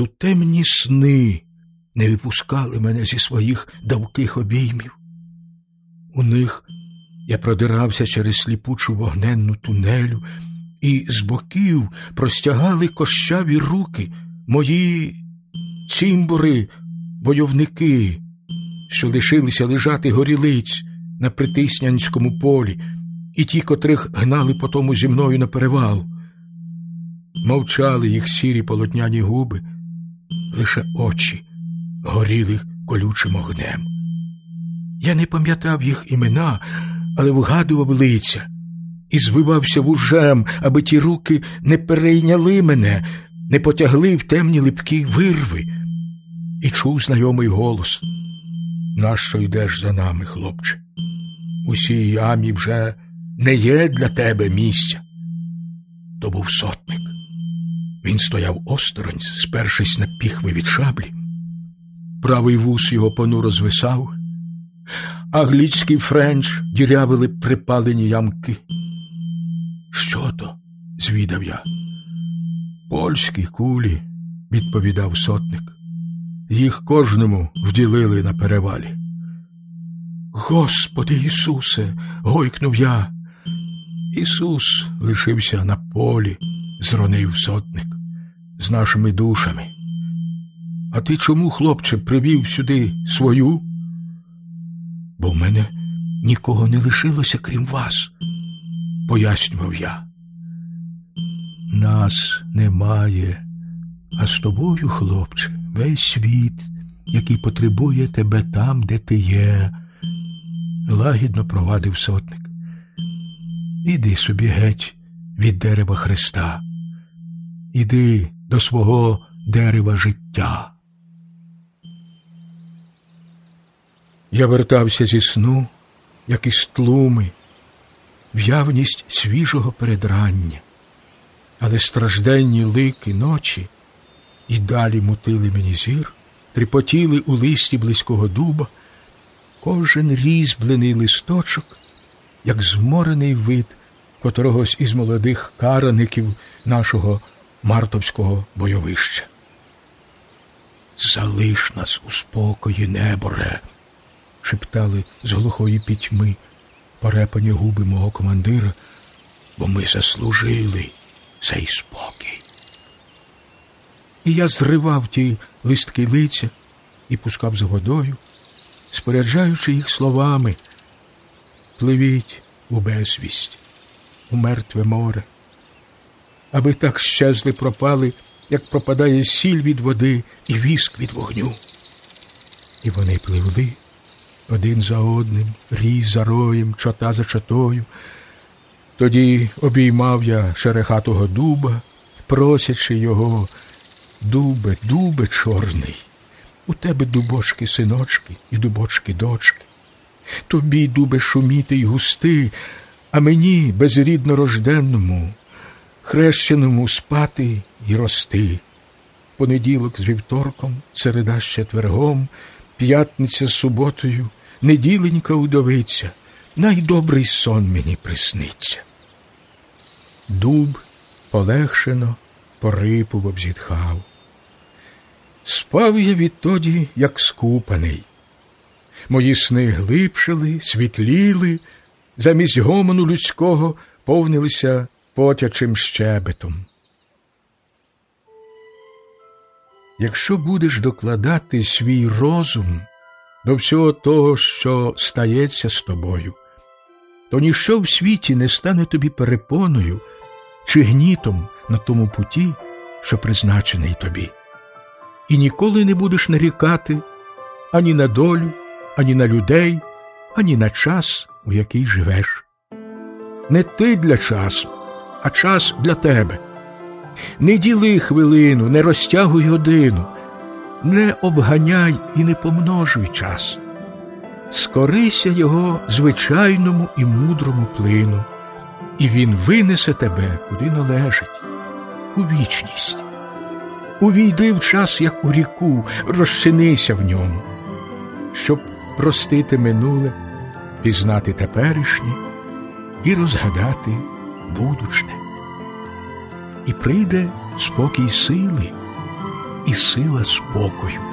часу темні сни не випускали мене зі своїх давких обіймів. У них я продирався через сліпучу вогненну тунелю, і з боків простягали кощаві руки мої цімбори, бойовники, що лишилися лежати горілиць на притиснянському полі, і ті, котрих гнали по тому зі мною на перевал. Мовчали їх сірі полотняні губи, лише очі горіли колючим огнем. Я не пам'ятав їх імена, але вгадував лиця і звивався вужем, аби ті руки не перейняли мене, не потягли в темні липкі вирви, і чув знайомий голос. Нащо йдеш за нами, хлопче? У ямі вже не є для тебе місця. То був сотник. Він стояв осторонь, спершись на піхви від шаблі. Правий вус його понуро звисав, а гліцький френч дірявили припалені ямки. Що то? звідав я. Польські кулі, відповідав сотник. Їх кожному вділили на перевалі. Господи Ісусе, гойкнув я. Ісус лишився на полі, зронив сотник, з нашими душами. А ти чому, хлопче, привів сюди свою? Бо в мене нікого не лишилося, крім вас, пояснював я. Нас немає, а з тобою, хлопче, весь світ, який потребує тебе там, де ти є, лагідно провадив сотник. Іди собі геть від дерева Христа, іди до свого дерева життя. Я вертався зі сну, як із тлуми, в явність свіжого передрання, але стражденні лики ночі і далі мутили мені зір, тріпотіли у листі близького дуба, кожен різьблений листочок, як зморений вид котрогось із молодих караників нашого мартовського бойовища. Залиш нас у спокої, неборе, шептали з глухої пітьми порепані губи мого командира, бо ми заслужили цей спокій. І я зривав ті листки лиця і пускав за водою, споряджаючи їх словами пливіть у безвість, у мертве море, аби так щезли пропали, як пропадає сіль від води і віск від вогню. І вони пливли один за одним, рій за роєм, чота за чотою. Тоді обіймав я шерехатого дуба, просячи його, дубе, дубе чорний, у тебе дубочки синочки і дубочки дочки. Тобі, дубе, шуміти й густи, а мені, безрідно рожденному, хрещеному спати й рости. Понеділок з вівторком, середа з четвергом, п'ятниця з суботою, неділенька удовиця, найдобрий сон мені присниться. Дуб полегшено порипував, зітхав. Спав я відтоді, як скупаний. Мої сни глибшили, світліли, замість гомону людського повнилися потячим щебетом. Якщо будеш докладати свій розум до всього того, що стається з тобою, то ніщо в світі не стане тобі перепоною чи гнітом на тому путі, що призначений тобі, і ніколи не будеш нарікати ані на долю, ані на людей, ані на час, у який живеш. Не ти для часу, а час для тебе. Не діли хвилину, не розтягуй годину, не обганяй і не помножуй час. Скорися його звичайному і мудрому плину, і він винесе тебе куди належить, у вічність. Увійди в час, як у ріку, розчинися в ньому, щоб простити минуле, пізнати теперішнє і розгадати будучне. І прийде спокій сили, і сила спокою.